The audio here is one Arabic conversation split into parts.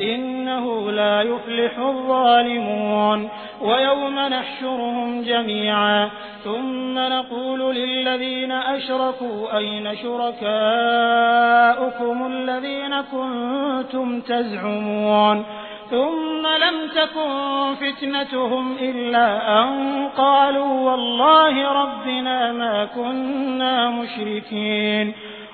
إنه لا يفلح الظالمون. ويوم نحشرهم جميعا. ثم نقول للذين أشركوا أين شركاؤكم الذين كنتم تزعمون؟ ثم لم تكن فتنتهم إلا أن قالوا والله ربنا ما كنا مشركين.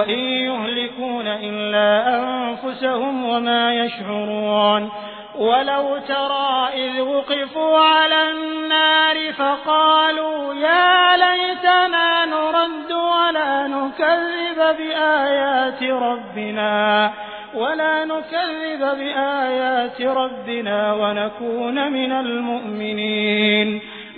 وإن يهلكون إلا أنفسهم وما يشعرون. ولو ترى إذ وقفوا على النار فقالوا يا ليتنا نرد ولا نكذب بآيات ربنا ولا نكذب بآيات ربنا ونكون من المؤمنين.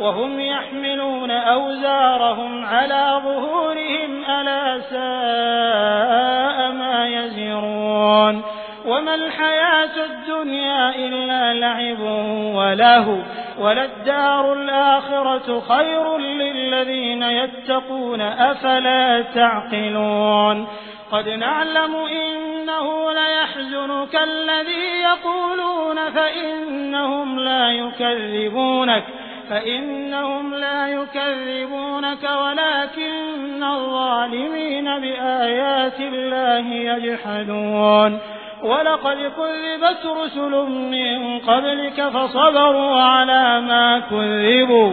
وهم يحملون أوزارهم على ظهورهم ألا ساء ما يزرون. وما الحياة الدنيا إلا لعب وله وللدار الآخرة خير للذين يتقون أفلا تعقلون. قد نعلم إنه ليحزنك الذي يقولون فإنهم لا يكذبونك. فإنهم لا يكذبونك ولكن الظالمين بآيات الله يجحدون. ولقد كذبت رسل من قبلك فصبروا على ما كذبوا.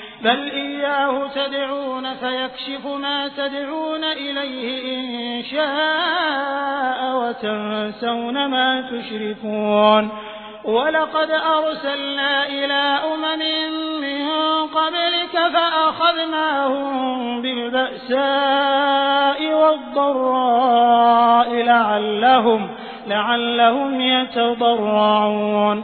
بل إياه تدعون فيكشف ما تدعون إليه إن شاء وتنسون ما تشركون وَلَقَدْ أَرْسَلْنَا إِلَىٰ أُمَمٍ مِّن قَبْلِكَ فَأَخَذْنَاهُم بِالْبَأْسَاءِ وَالضَّرَّاءِ لَعَلَّهُمْ لعلهم يتضرعون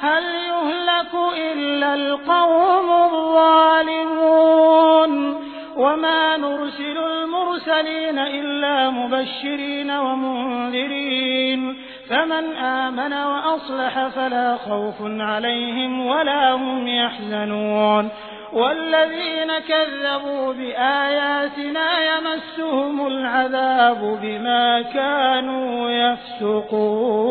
هل يهلك إلا القوم الظالمون وما نرسل المرسلين إلا مبشرين ومنذرين فمن آمن وأصلح فلا خوف عليهم ولا هم يحزنون والذين كذبوا بآياتنا يمسهم العذاب بما كانوا يفسقون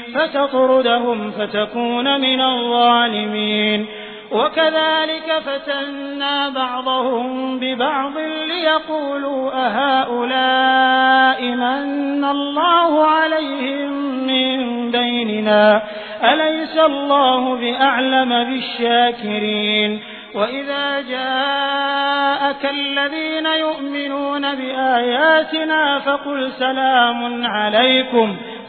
فتطردهم فتكون من الظالمين. وكذلك فتنا بعضهم ببعض ليقولوا أهؤلاء من الله عليهم من بيننا أليس الله بأعلم بالشاكرين؟ وإذا جاءك الذين يؤمنون بآياتنا فقل سلام عليكم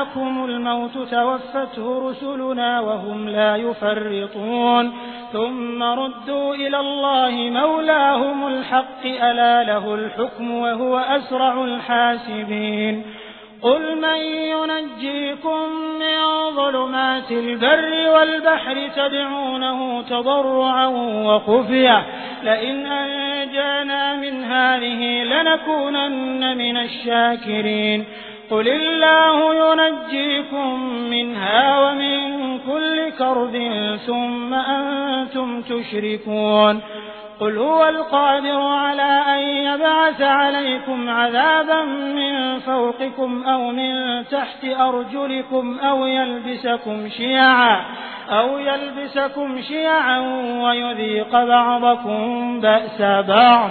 أحدكم الموت توفته رسلنا وهم لا يفرطون. ثم ردوا إلى الله مولاهم الحق ألا له الحكم وهو أسرع الحاسبين. قل من ينجيكم من ظلمات البر والبحر تدعونه تضرعا وخفيا لئن أنجانا من هذه لنكونن من الشاكرين. قل الله ينجيكم منها ومن كل كرب ثم أنتم تشركون قل هو القادر على أن يبعث عليكم عذابا من فوقكم أو من تحت أرجلكم أو يلبسكم شيعا أو يلبسكم شيعا ويذيق بعضكم بأس بعض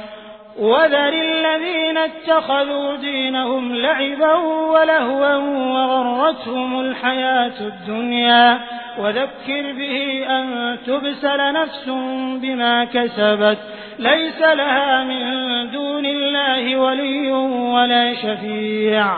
وذر الذين اتخذوا دينهم لعبا ولهوا وغرتهم الحياة الدنيا. وذكر به أن تبسل نفس بما كسبت. ليس لها من دون الله ولي ولا شفيع.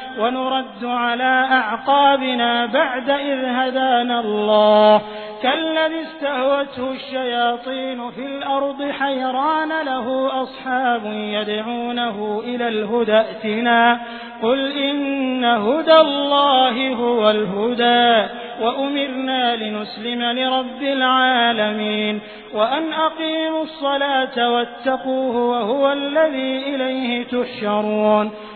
ونرد على أعقابنا بعد إذ هدانا الله. كالذي استهوته الشياطين في الأرض حيران له أصحاب يدعونه إلى الهدى ائتنا. قل إن هدى الله هو الهدى وأمرنا لنسلم لرب العالمين. وأن أقيموا الصلاة واتقوه وهو الذي إليه تحشرون.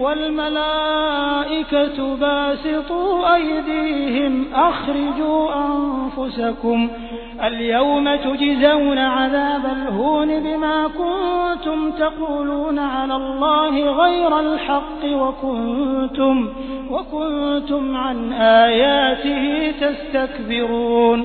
والملائكة باسطوا أيديهم أخرجوا أنفسكم اليوم تجزون عذاب الهون بما كنتم تقولون على الله غير الحق وكنتم, وكنتم عن آياته تستكبرون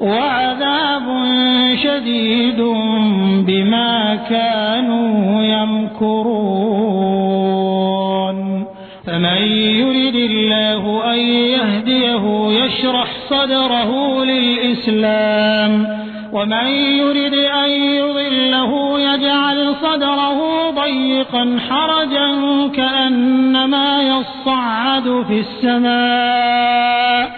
وعذاب شديد بما كانوا يمكرون. فمن يرد الله أن يهديه يشرح صدره للإسلام. ومن يرد أن يضله يجعل صدره ضيقا حرجا كأنما يصعد في السماء.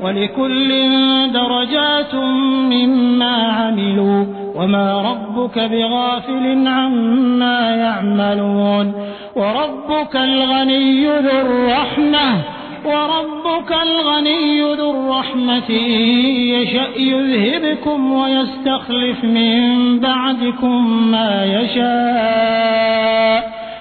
ولكل درجات مما عملوا وما ربك بغافل عما يعملون وربك الغني ذو الرحمة وربك الغني ذو الرحمة يشأ يذهبكم ويستخلف من بعدكم ما يشاء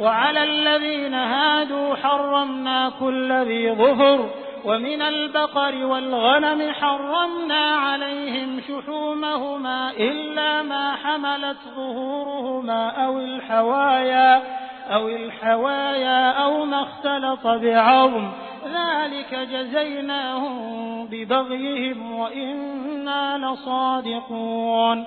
وعلى الذين هادوا حرمنا كل ذي ظهر ومن البقر والغنم حرمنا عليهم شحومهما إلا ما حملت ظهورهما أو الحوايا أو الحوايا أو ما اختلط بعظم. ذلك جزيناهم ببغيهم وإنا لصادقون.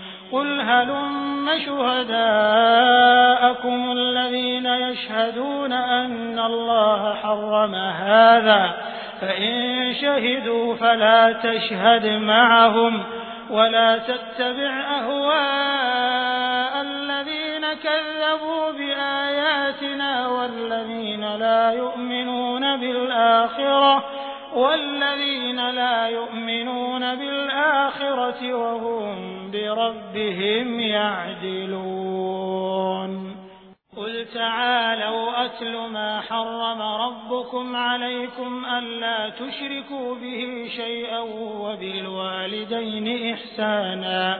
قل هلم شهداءكم الذين يشهدون أن الله حرم هذا فإن شهدوا فلا تشهد معهم ولا تتبع أهواء الذين كذبوا بآياتنا والذين لا يؤمنون بالآخرة والذين لا يؤمنون بالآخرة وهم بربهم يعدلون. قل تعالوا أتل ما حرم ربكم عليكم ألا تشركوا به شيئا وبالوالدين إحسانا.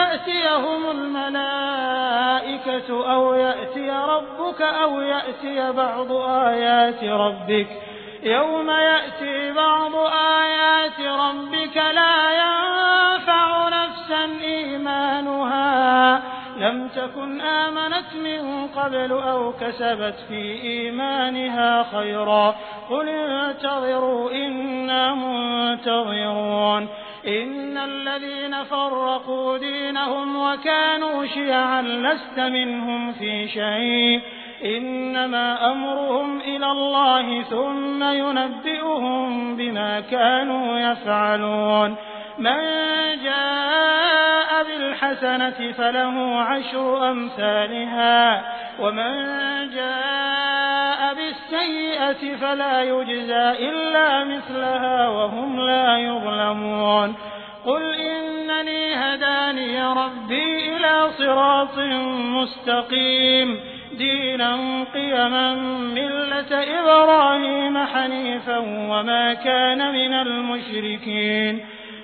تأتيهم الملائكة أو يأتي ربك أو يأتي بعض آيات ربك. يوم يأتي بعض آيات ربك لا ينفع نفسا إيمانها. لم تكن آمنت من قبل أو كسبت في إيمانها خيرا. قل انتظروا إنا منتظرون. إن الذين فرقوا دينهم وكانوا شيعا لست منهم في شيء. إنما أمرهم إلى الله ثم ينبئهم بما كانوا يفعلون. من جاء بالحسنة فله عشر أمثالها ومن جاء بالسيئة فلا يجزى إلا مثلها وهم لا يظلمون قل إنني هداني ربي إلى صراط مستقيم دينا قيما ملة إبراهيم حنيفا وما كان من المشركين